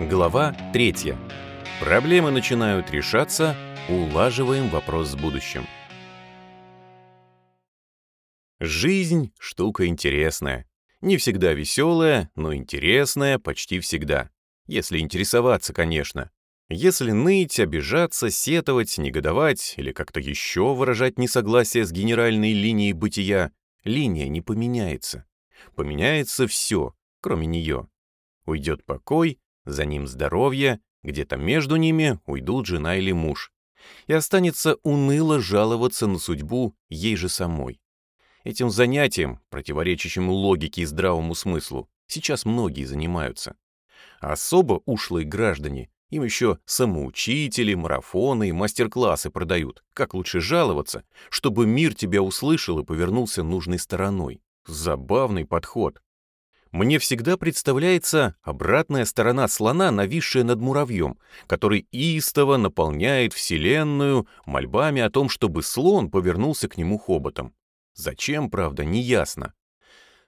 Глава 3. Проблемы начинают решаться, улаживаем вопрос с будущим. Жизнь — штука интересная. Не всегда веселая, но интересная почти всегда. Если интересоваться, конечно. Если ныть, обижаться, сетовать, негодовать или как-то еще выражать несогласие с генеральной линией бытия, линия не поменяется. Поменяется все, кроме нее. Уйдет покой, за ним здоровье, где-то между ними уйдут жена или муж. И останется уныло жаловаться на судьбу ей же самой. Этим занятием, противоречащим логике и здравому смыслу, сейчас многие занимаются. Особо ушлые граждане, им еще самоучители, марафоны и мастер-классы продают, как лучше жаловаться, чтобы мир тебя услышал и повернулся нужной стороной. Забавный подход. Мне всегда представляется обратная сторона слона, нависшая над муравьем, который истово наполняет Вселенную мольбами о том, чтобы слон повернулся к нему хоботом. Зачем, правда, не ясно.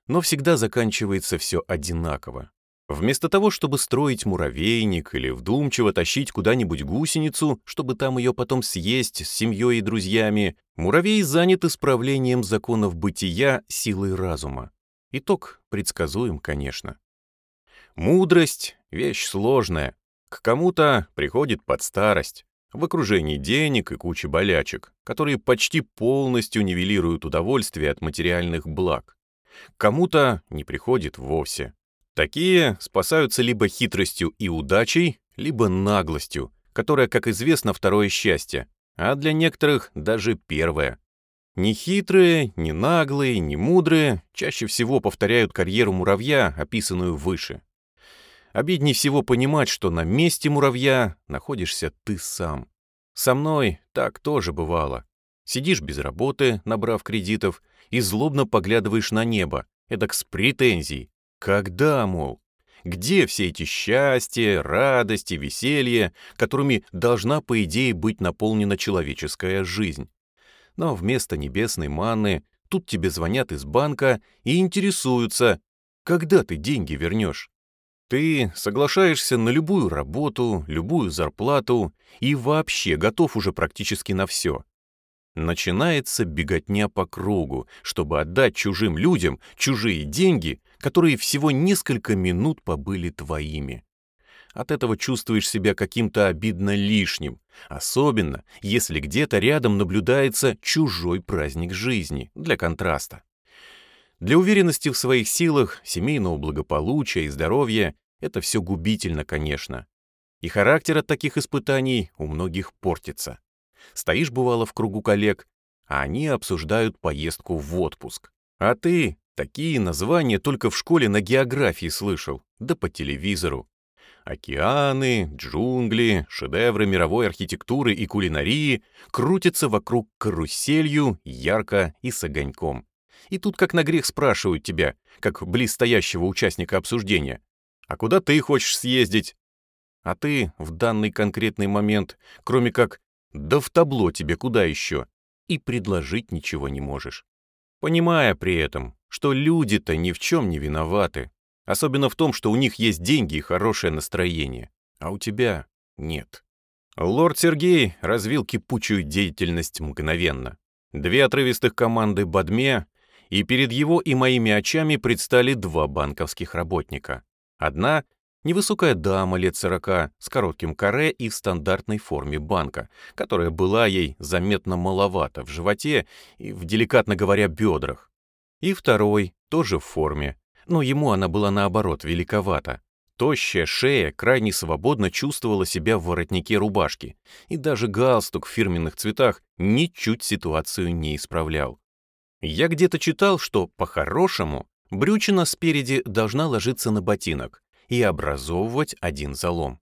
Но всегда заканчивается все одинаково. Вместо того, чтобы строить муравейник или вдумчиво тащить куда-нибудь гусеницу, чтобы там ее потом съесть с семьей и друзьями, муравей занят исправлением законов бытия силой разума. Итог предсказуем, конечно. Мудрость — вещь сложная. К кому-то приходит под старость, в окружении денег и кучи болячек, которые почти полностью нивелируют удовольствие от материальных благ. Кому-то не приходит вовсе. Такие спасаются либо хитростью и удачей, либо наглостью, которая, как известно, второе счастье, а для некоторых даже первое. Ни хитрые, ни наглые, ни мудрые чаще всего повторяют карьеру муравья, описанную выше. Обиднее всего понимать, что на месте муравья находишься ты сам. Со мной так тоже бывало. Сидишь без работы, набрав кредитов, и злобно поглядываешь на небо, эдак с претензией. Когда, мол? Где все эти счастья, радости, веселье, которыми должна, по идее, быть наполнена человеческая жизнь? Но вместо небесной манны тут тебе звонят из банка и интересуются, когда ты деньги вернешь. Ты соглашаешься на любую работу, любую зарплату и вообще готов уже практически на все. Начинается беготня по кругу, чтобы отдать чужим людям чужие деньги, которые всего несколько минут побыли твоими. От этого чувствуешь себя каким-то обидно лишним, особенно если где-то рядом наблюдается чужой праздник жизни для контраста. Для уверенности в своих силах, семейного благополучия и здоровья это все губительно, конечно. И характер от таких испытаний у многих портится. Стоишь, бывало, в кругу коллег, а они обсуждают поездку в отпуск. А ты такие названия только в школе на географии слышал, да по телевизору. Океаны, джунгли, шедевры мировой архитектуры и кулинарии крутятся вокруг каруселью, ярко и с огоньком. И тут как на грех спрашивают тебя, как близстоящего участника обсуждения, «А куда ты хочешь съездить?» А ты в данный конкретный момент, кроме как «да в табло тебе куда еще?» и предложить ничего не можешь. Понимая при этом, что люди-то ни в чем не виноваты, Особенно в том, что у них есть деньги и хорошее настроение, а у тебя нет. Лорд Сергей развил кипучую деятельность мгновенно. Две отрывистых команды Бадме, и перед его и моими очами предстали два банковских работника. Одна — невысокая дама лет сорока с коротким каре и в стандартной форме банка, которая была ей заметно маловато в животе и в, деликатно говоря, бедрах. И второй, тоже в форме, но ему она была наоборот великовата. Тощая шея крайне свободно чувствовала себя в воротнике рубашки, и даже галстук в фирменных цветах ничуть ситуацию не исправлял. Я где-то читал, что, по-хорошему, брючина спереди должна ложиться на ботинок и образовывать один залом.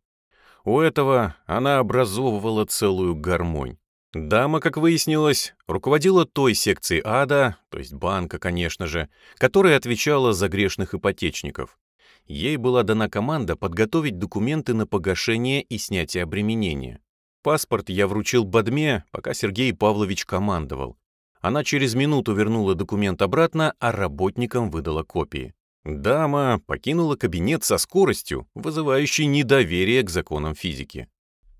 У этого она образовывала целую гармонь. Дама, как выяснилось, руководила той секцией ада, то есть банка, конечно же, которая отвечала за грешных ипотечников. Ей была дана команда подготовить документы на погашение и снятие обременения. Паспорт я вручил Бадме, пока Сергей Павлович командовал. Она через минуту вернула документ обратно, а работникам выдала копии. Дама покинула кабинет со скоростью, вызывающей недоверие к законам физики.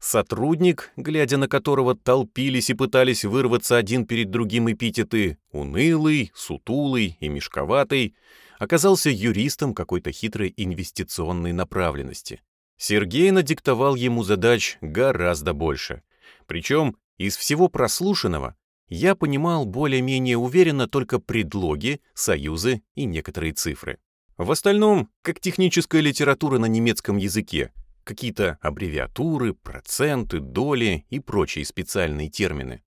Сотрудник, глядя на которого толпились и пытались вырваться один перед другим эпитеты, унылый, сутулый и мешковатый, оказался юристом какой-то хитрой инвестиционной направленности. Сергей надиктовал ему задач гораздо больше. Причем из всего прослушанного я понимал более-менее уверенно только предлоги, союзы и некоторые цифры. В остальном, как техническая литература на немецком языке, какие-то аббревиатуры, проценты, доли и прочие специальные термины.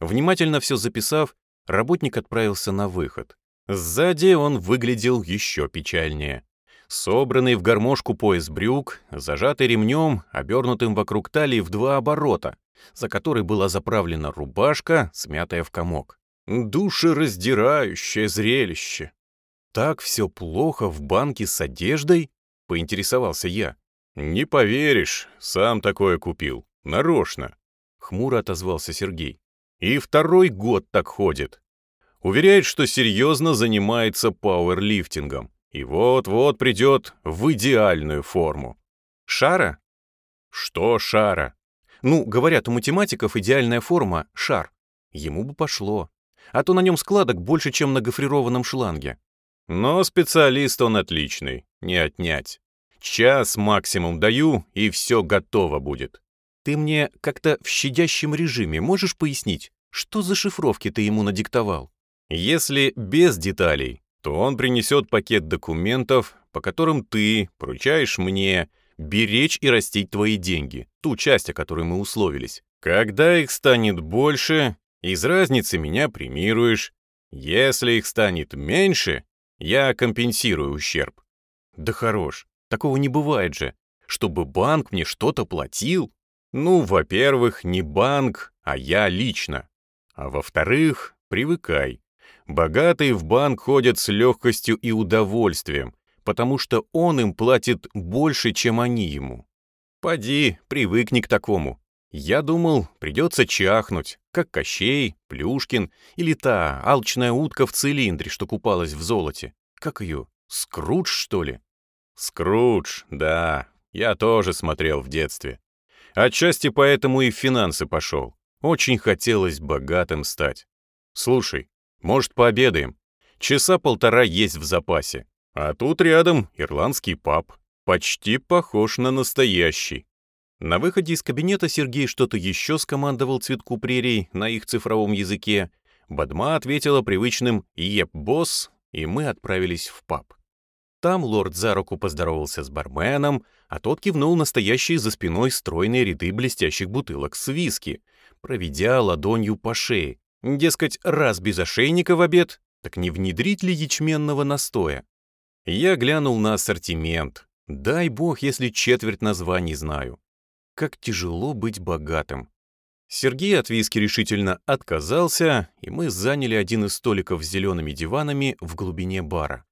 Внимательно все записав, работник отправился на выход. Сзади он выглядел еще печальнее. Собранный в гармошку пояс брюк, зажатый ремнем, обернутым вокруг талии в два оборота, за которой была заправлена рубашка, смятая в комок. Душераздирающее зрелище. «Так все плохо в банке с одеждой?» — поинтересовался я. «Не поверишь, сам такое купил. Нарочно», — хмуро отозвался Сергей. «И второй год так ходит. Уверяет, что серьезно занимается пауэрлифтингом. И вот-вот придет в идеальную форму. Шара? Что шара? Ну, говорят, у математиков идеальная форма — шар. Ему бы пошло. А то на нем складок больше, чем на гофрированном шланге. Но специалист он отличный, не отнять. Час максимум даю, и все готово будет. Ты мне как-то в щадящем режиме можешь пояснить, что за шифровки ты ему надиктовал? Если без деталей, то он принесет пакет документов, по которым ты поручаешь мне беречь и растить твои деньги, ту часть, о которой мы условились. Когда их станет больше, из разницы меня премируешь. Если их станет меньше, я компенсирую ущерб. Да хорош, такого не бывает же. Чтобы банк мне что-то платил? Ну, во-первых, не банк, а я лично. А во-вторых, привыкай. Богатые в банк ходят с легкостью и удовольствием, потому что он им платит больше, чем они ему. Поди, привыкни к такому. Я думал, придется чахнуть, как Кощей, Плюшкин или та алчная утка в цилиндре, что купалась в золоте. Как ее? Скрудж, что ли? Скрудж, да, я тоже смотрел в детстве. Отчасти поэтому и в финансы пошел. Очень хотелось богатым стать. Слушай, может, пообедаем? Часа полтора есть в запасе. А тут рядом ирландский паб. Почти похож на настоящий. На выходе из кабинета Сергей что-то еще скомандовал цветку прерий на их цифровом языке. Бадма ответила привычным «Еп-босс», и мы отправились в паб. Там лорд за руку поздоровался с барменом, а тот кивнул настоящие за спиной стройные ряды блестящих бутылок с виски, проведя ладонью по шее. Дескать, раз без ошейника в обед, так не внедрить ли ячменного настоя? Я глянул на ассортимент. Дай бог, если четверть названий знаю. Как тяжело быть богатым. Сергей от виски решительно отказался, и мы заняли один из столиков с зелеными диванами в глубине бара.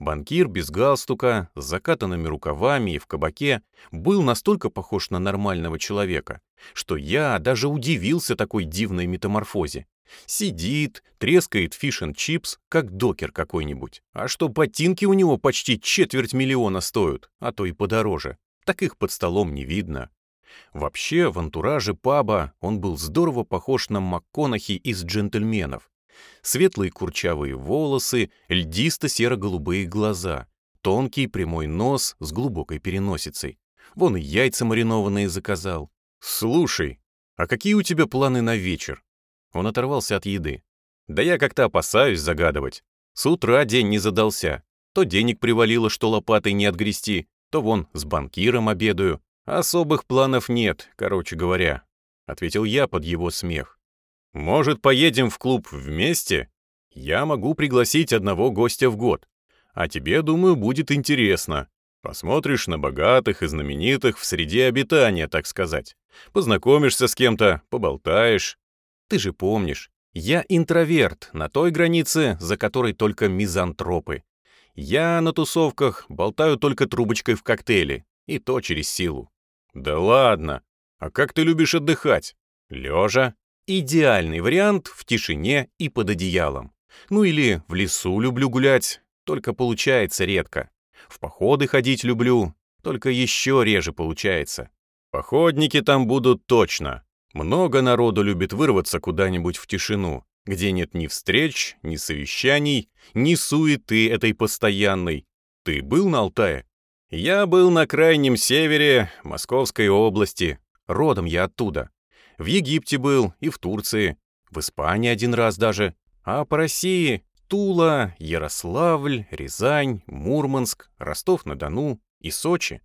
Банкир без галстука, с закатанными рукавами и в кабаке был настолько похож на нормального человека, что я даже удивился такой дивной метаморфозе. Сидит, трескает фиш-н-чипс, как докер какой-нибудь. А что ботинки у него почти четверть миллиона стоят, а то и подороже. Так их под столом не видно. Вообще, в антураже паба он был здорово похож на МакКонахи из «Джентльменов». Светлые курчавые волосы, льдисто-серо-голубые глаза, тонкий прямой нос с глубокой переносицей. Вон и яйца маринованные заказал. «Слушай, а какие у тебя планы на вечер?» Он оторвался от еды. «Да я как-то опасаюсь загадывать. С утра день не задался. То денег привалило, что лопатой не отгрести, то вон с банкиром обедаю. «Особых планов нет, короче говоря», — ответил я под его смех. «Может, поедем в клуб вместе? Я могу пригласить одного гостя в год. А тебе, думаю, будет интересно. Посмотришь на богатых и знаменитых в среде обитания, так сказать. Познакомишься с кем-то, поболтаешь. Ты же помнишь, я интроверт на той границе, за которой только мизантропы. Я на тусовках болтаю только трубочкой в коктейле, и то через силу. «Да ладно! А как ты любишь отдыхать? Лежа? Идеальный вариант в тишине и под одеялом. Ну или в лесу люблю гулять, только получается редко. В походы ходить люблю, только еще реже получается. Походники там будут точно. Много народу любит вырваться куда-нибудь в тишину, где нет ни встреч, ни совещаний, ни суеты этой постоянной. Ты был на Алтае? Я был на крайнем севере Московской области. Родом я оттуда. В Египте был и в Турции, в Испании один раз даже. А по России Тула, Ярославль, Рязань, Мурманск, Ростов-на-Дону и Сочи.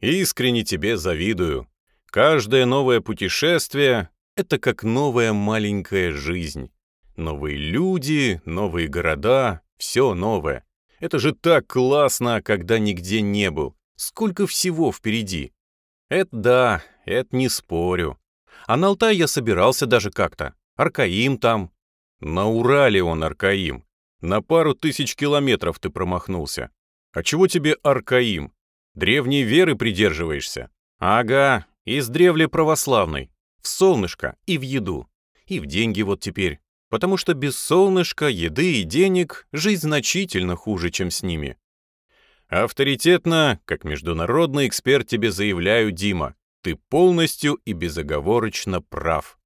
Искренне тебе завидую. Каждое новое путешествие — это как новая маленькая жизнь. Новые люди, новые города, все новое. Это же так классно, когда нигде не был. Сколько всего впереди. Это да, это не спорю. А на Алтай я собирался даже как-то. Аркаим там. На Урале он Аркаим. На пару тысяч километров ты промахнулся. А чего тебе Аркаим? Древней веры придерживаешься? Ага, из древли православной. В солнышко и в еду. И в деньги вот теперь. Потому что без солнышка, еды и денег жизнь значительно хуже, чем с ними. Авторитетно, как международный эксперт тебе заявляю, Дима, ты полностью и безоговорочно прав.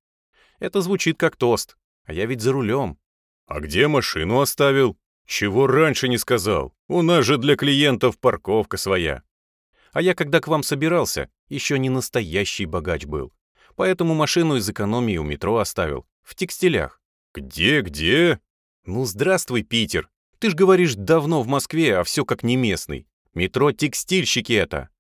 Это звучит как тост, а я ведь за рулем. «А где машину оставил? Чего раньше не сказал? У нас же для клиентов парковка своя». А я, когда к вам собирался, еще не настоящий богач был. Поэтому машину из экономии у метро оставил. В текстилях. «Где-где?» «Ну, здравствуй, Питер. Ты ж говоришь, давно в Москве, а все как не местный. Метро текстильщики это».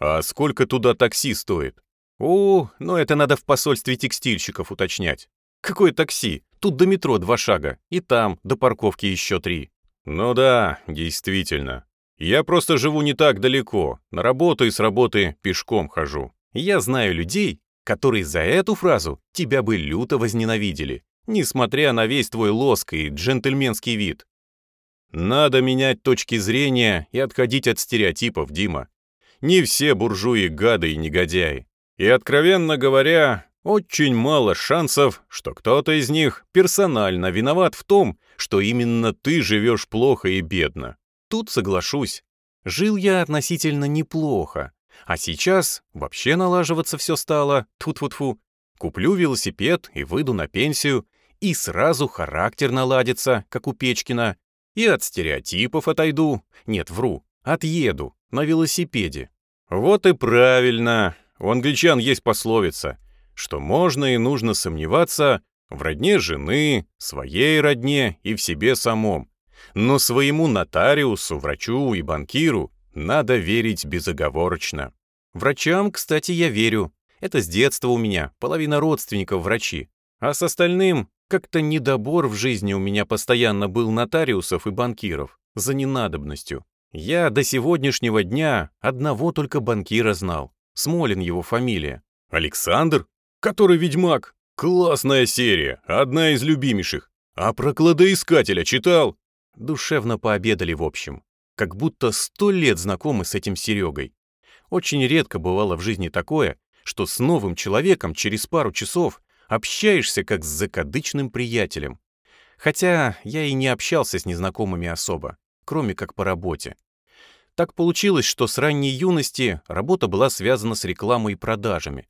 «А сколько туда такси стоит?» «О, ну это надо в посольстве текстильщиков уточнять. Какое такси? Тут до метро два шага, и там, до парковки еще три. Ну да, действительно. Я просто живу не так далеко, на работу и с работы пешком хожу. Я знаю людей, которые за эту фразу тебя бы люто возненавидели, несмотря на весь твой лоск и джентльменский вид. Надо менять точки зрения и отходить от стереотипов, Дима. Не все буржуи гады и негодяи. И, откровенно говоря, очень мало шансов, что кто-то из них персонально виноват в том, что именно ты живешь плохо и бедно. Тут соглашусь. Жил я относительно неплохо, а сейчас вообще налаживаться все стало, тут-фу-тфу. Куплю велосипед и выйду на пенсию, и сразу характер наладится, как у Печкина, и от стереотипов отойду, нет, вру, отъеду на велосипеде. Вот и правильно, у англичан есть пословица — что можно и нужно сомневаться в родне жены, своей родне и в себе самом. Но своему нотариусу, врачу и банкиру надо верить безоговорочно. Врачам, кстати, я верю. Это с детства у меня, половина родственников врачи. А с остальным как-то недобор в жизни у меня постоянно был нотариусов и банкиров за ненадобностью. Я до сегодняшнего дня одного только банкира знал. Смолин его фамилия. Александр? Который ведьмак? Классная серия, одна из любимейших. А про кладоискателя читал? Душевно пообедали в общем. Как будто сто лет знакомы с этим Серегой. Очень редко бывало в жизни такое, что с новым человеком через пару часов общаешься как с закадычным приятелем. Хотя я и не общался с незнакомыми особо, кроме как по работе. Так получилось, что с ранней юности работа была связана с рекламой и продажами,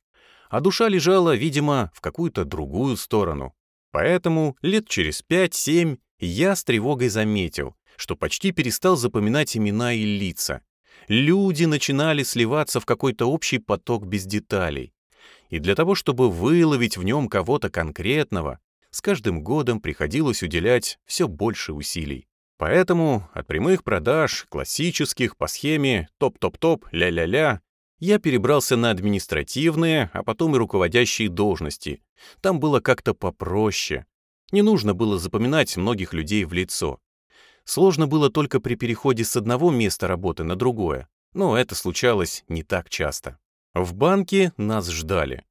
а душа лежала, видимо, в какую-то другую сторону. Поэтому лет через пять-семь я с тревогой заметил, что почти перестал запоминать имена и лица. Люди начинали сливаться в какой-то общий поток без деталей. И для того, чтобы выловить в нем кого-то конкретного, с каждым годом приходилось уделять все больше усилий. Поэтому от прямых продаж, классических, по схеме топ-топ-топ, ля-ля-ля, я перебрался на административные, а потом и руководящие должности. Там было как-то попроще. Не нужно было запоминать многих людей в лицо. Сложно было только при переходе с одного места работы на другое, но это случалось не так часто. В банке нас ждали.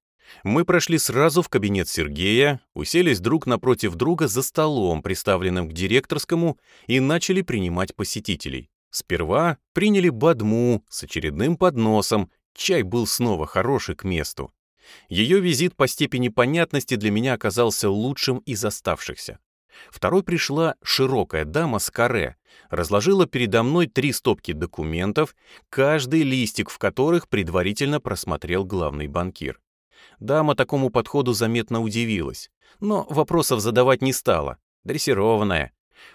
Мы прошли сразу в кабинет Сергея, уселись друг напротив друга за столом, приставленным к директорскому, и начали принимать посетителей. Сперва приняли Бадму с очередным подносом Чай был снова хороший к месту. Ее визит по степени понятности для меня оказался лучшим из оставшихся. Второй пришла широкая дама с каре, разложила передо мной три стопки документов, каждый листик в которых предварительно просмотрел главный банкир. Дама такому подходу заметно удивилась, но вопросов задавать не стала, дрессированная.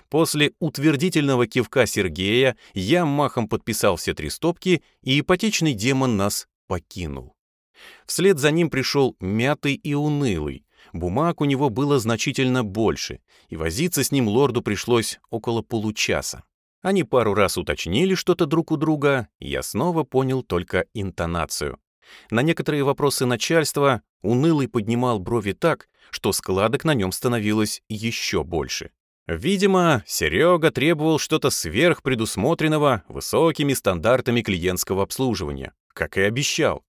После утвердительного кивка Сергея я махом подписал все три стопки, и ипотечный демон нас покинул. Вслед за ним пришел мятый и унылый. Бумаг у него было значительно больше, и возиться с ним лорду пришлось около получаса. Они пару раз уточнили что-то друг у друга, и я снова понял только интонацию. На некоторые вопросы начальства унылый поднимал брови так, что складок на нем становилось еще больше. Видимо, Серега требовал что-то сверхпредусмотренного высокими стандартами клиентского обслуживания, как и обещал.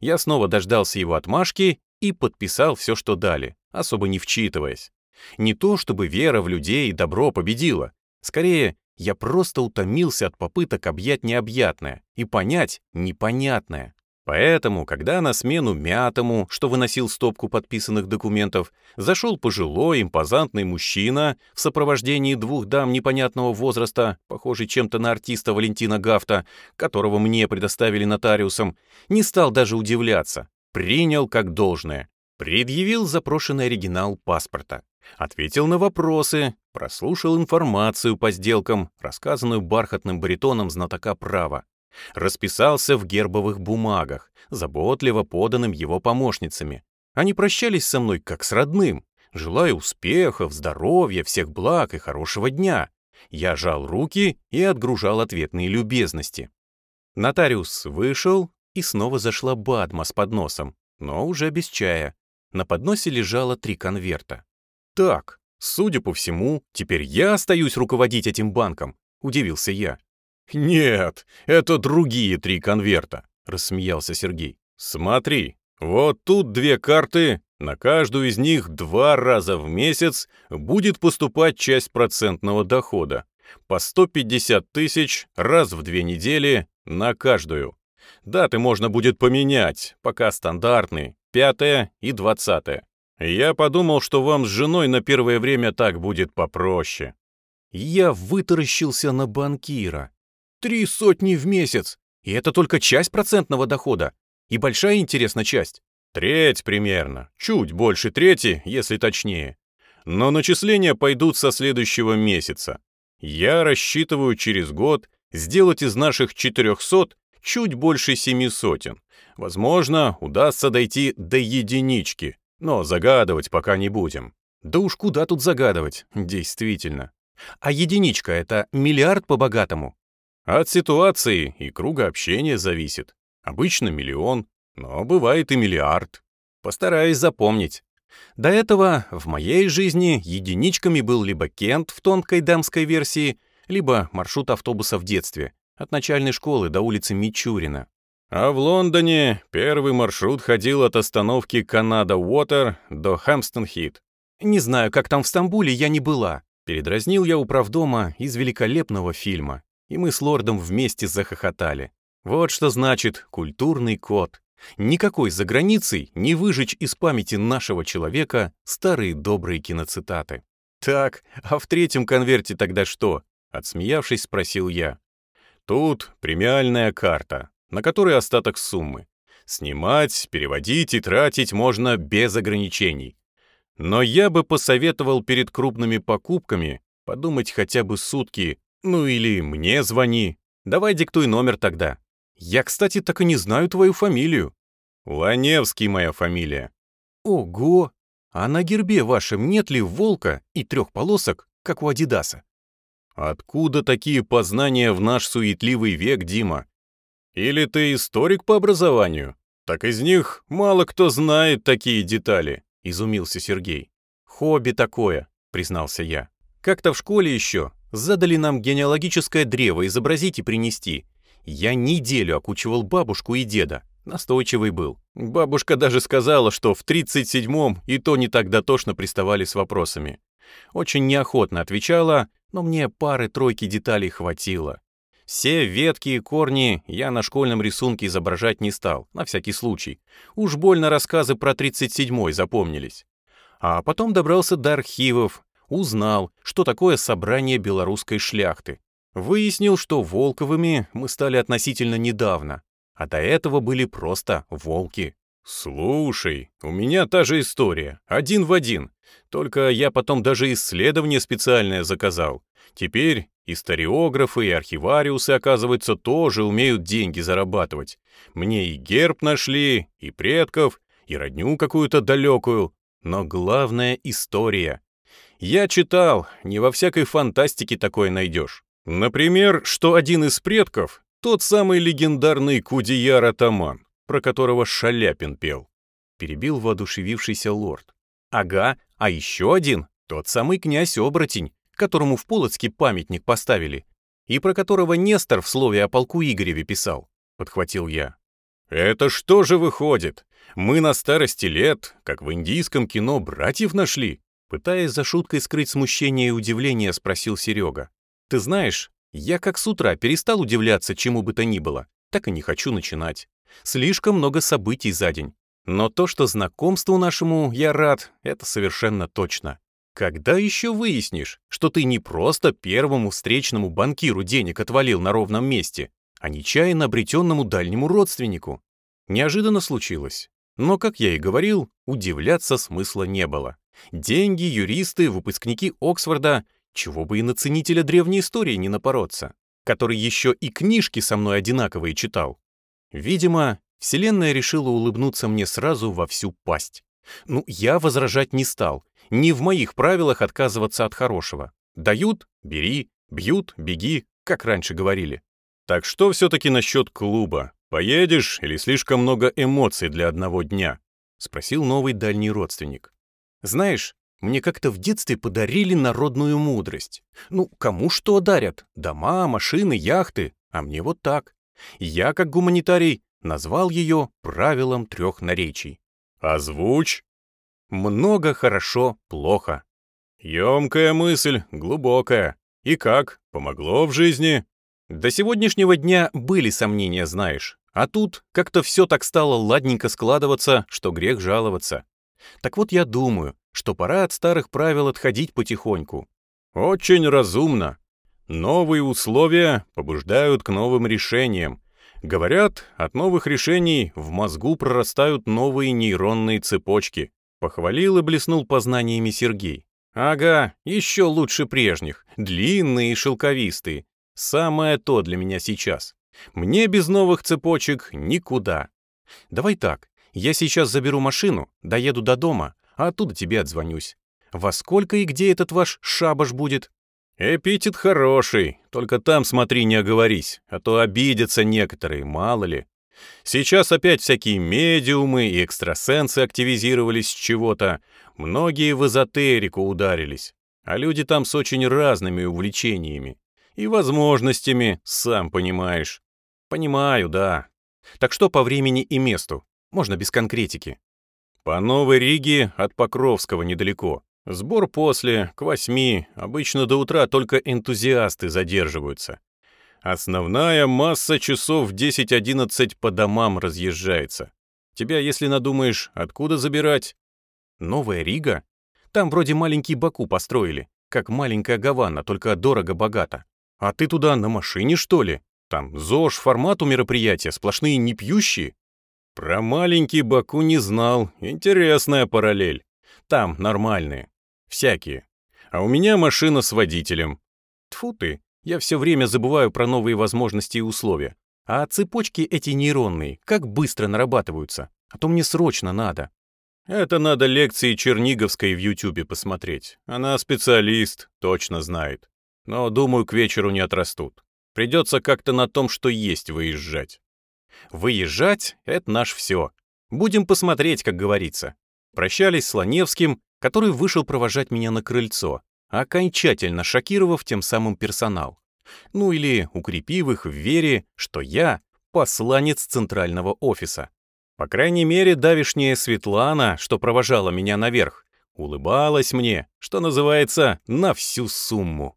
Я снова дождался его отмашки и подписал все, что дали, особо не вчитываясь. Не то, чтобы вера в людей и добро победила. Скорее, я просто утомился от попыток объять необъятное и понять непонятное. Поэтому, когда на смену мятому, что выносил стопку подписанных документов, зашел пожилой, импозантный мужчина в сопровождении двух дам непонятного возраста, похожий чем-то на артиста Валентина Гафта, которого мне предоставили нотариусом, не стал даже удивляться, принял как должное, предъявил запрошенный оригинал паспорта, ответил на вопросы, прослушал информацию по сделкам, рассказанную бархатным баритоном знатока права, Расписался в гербовых бумагах, заботливо поданным его помощницами. Они прощались со мной как с родным, желая успехов, здоровья, всех благ и хорошего дня. Я жал руки и отгружал ответные любезности. Нотариус вышел, и снова зашла Бадма с подносом, но уже без чая. На подносе лежало три конверта. «Так, судя по всему, теперь я остаюсь руководить этим банком», — удивился я. «Нет, это другие три конверта», — рассмеялся Сергей. «Смотри, вот тут две карты, на каждую из них два раза в месяц будет поступать часть процентного дохода. По 150 тысяч раз в две недели на каждую. Даты можно будет поменять, пока стандартные, пятая и двадцатая. Я подумал, что вам с женой на первое время так будет попроще. Я вытаращился на банкира. Три сотни в месяц! И это только часть процентного дохода. И большая интересная часть. Треть примерно. Чуть больше трети, если точнее. Но начисления пойдут со следующего месяца. Я рассчитываю через год сделать из наших 400 чуть больше семи сотен. Возможно, удастся дойти до единички, но загадывать пока не будем. Да уж куда тут загадывать, действительно. А единичка — это миллиард по-богатому. От ситуации и круга общения зависит. Обычно миллион, но бывает и миллиард. Постараюсь запомнить. До этого в моей жизни единичками был либо Кент в тонкой дамской версии, либо маршрут автобуса в детстве, от начальной школы до улицы Мичурина. А в Лондоне первый маршрут ходил от остановки Канада Уотер до Хэмстон-Хит. Не знаю, как там в Стамбуле, я не была. Передразнил я управдома из великолепного фильма и мы с лордом вместе захохотали. Вот что значит культурный код. Никакой за границей не выжечь из памяти нашего человека старые добрые киноцитаты. «Так, а в третьем конверте тогда что?» — отсмеявшись, спросил я. «Тут премиальная карта, на которой остаток суммы. Снимать, переводить и тратить можно без ограничений. Но я бы посоветовал перед крупными покупками подумать хотя бы сутки ну или мне звони. Давай диктуй номер тогда. Я, кстати, так и не знаю твою фамилию. Ланевский моя фамилия. Ого! А на гербе вашем нет ли волка и трех полосок, как у Адидаса? Откуда такие познания в наш суетливый век, Дима? Или ты историк по образованию? Так из них мало кто знает такие детали, изумился Сергей. Хобби такое, признался я. Как-то в школе еще Задали нам генеалогическое древо изобразить и принести. Я неделю окучивал бабушку и деда. Настойчивый был. Бабушка даже сказала, что в 37-м и то не так дотошно приставали с вопросами. Очень неохотно отвечала, но мне пары-тройки деталей хватило. Все ветки и корни я на школьном рисунке изображать не стал, на всякий случай. Уж больно рассказы про 37-й запомнились. А потом добрался до архивов, узнал, что такое собрание белорусской шляхты. Выяснил, что Волковыми мы стали относительно недавно, а до этого были просто волки. «Слушай, у меня та же история, один в один. Только я потом даже исследование специальное заказал. Теперь историографы и архивариусы, оказывается, тоже умеют деньги зарабатывать. Мне и герб нашли, и предков, и родню какую-то далекую. Но главное — история. Я читал, не во всякой фантастике такое найдешь. Например, что один из предков — тот самый легендарный Кудияр-атаман про которого Шаляпин пел. Перебил воодушевившийся лорд. Ага, а еще один, тот самый князь-оборотень, которому в Полоцке памятник поставили, и про которого Нестор в слове о полку Игореве писал, подхватил я. Это что же выходит? Мы на старости лет, как в индийском кино, братьев нашли? Пытаясь за шуткой скрыть смущение и удивление, спросил Серега. Ты знаешь, я как с утра перестал удивляться чему бы то ни было, так и не хочу начинать. Слишком много событий за день. Но то, что знакомству нашему я рад, это совершенно точно. Когда еще выяснишь, что ты не просто первому встречному банкиру денег отвалил на ровном месте, а нечаянно обретенному дальнему родственнику? Неожиданно случилось. Но, как я и говорил, удивляться смысла не было. Деньги, юристы, выпускники Оксфорда, чего бы и на ценителя древней истории не напороться, который еще и книжки со мной одинаковые читал. Видимо, Вселенная решила улыбнуться мне сразу во всю пасть. Ну, я возражать не стал. Не в моих правилах отказываться от хорошего. Дают — бери, бьют — беги, как раньше говорили. Так что все-таки насчет клуба? Поедешь или слишком много эмоций для одного дня? Спросил новый дальний родственник. Знаешь, мне как-то в детстве подарили народную мудрость. Ну, кому что дарят? Дома, машины, яхты. А мне вот так. Я, как гуманитарий, назвал ее правилом трех наречий. «Озвучь!» «Много, хорошо, плохо». «Емкая мысль, глубокая. И как? Помогло в жизни?» До сегодняшнего дня были сомнения, знаешь. А тут как-то все так стало ладненько складываться, что грех жаловаться. Так вот я думаю, что пора от старых правил отходить потихоньку. Очень разумно. Новые условия побуждают к новым решениям. Говорят, от новых решений в мозгу прорастают новые нейронные цепочки. Похвалил и блеснул познаниями Сергей. Ага, еще лучше прежних, длинные и шелковистые. Самое то для меня сейчас. Мне без новых цепочек никуда. Давай так, я сейчас заберу машину, доеду до дома, а оттуда тебе отзвонюсь. Во сколько и где этот ваш шабаш будет? «Эпитет хороший, только там смотри, не оговорись, а то обидятся некоторые, мало ли. Сейчас опять всякие медиумы и экстрасенсы активизировались с чего-то, многие в эзотерику ударились, а люди там с очень разными увлечениями и возможностями, сам понимаешь. Понимаю, да. Так что по времени и месту, можно без конкретики. По Новой Риге от Покровского недалеко. Сбор после, к восьми, обычно до утра только энтузиасты задерживаются. Основная масса часов в 10-11 по домам разъезжается. Тебя, если надумаешь, откуда забирать? Новая Рига? Там вроде маленький Баку построили, как маленькая Гавана, только дорого-богато. А ты туда на машине, что ли? Там ЗОЖ формат у мероприятия, сплошные непьющие. Про маленький Баку не знал, интересная параллель. Там нормальные. Всякие. А у меня машина с водителем. Тфу ты, я все время забываю про новые возможности и условия. А цепочки эти нейронные, как быстро нарабатываются. А то мне срочно надо. Это надо лекции Черниговской в Ютубе посмотреть. Она специалист, точно знает. Но, думаю, к вечеру не отрастут. Придется как-то на том, что есть, выезжать. Выезжать — это наш все. Будем посмотреть, как говорится. Прощались с Ланевским, который вышел провожать меня на крыльцо, окончательно шокировав тем самым персонал. Ну или укрепив их в вере, что я посланец центрального офиса. По крайней мере, давишняя Светлана, что провожала меня наверх, улыбалась мне, что называется, на всю сумму.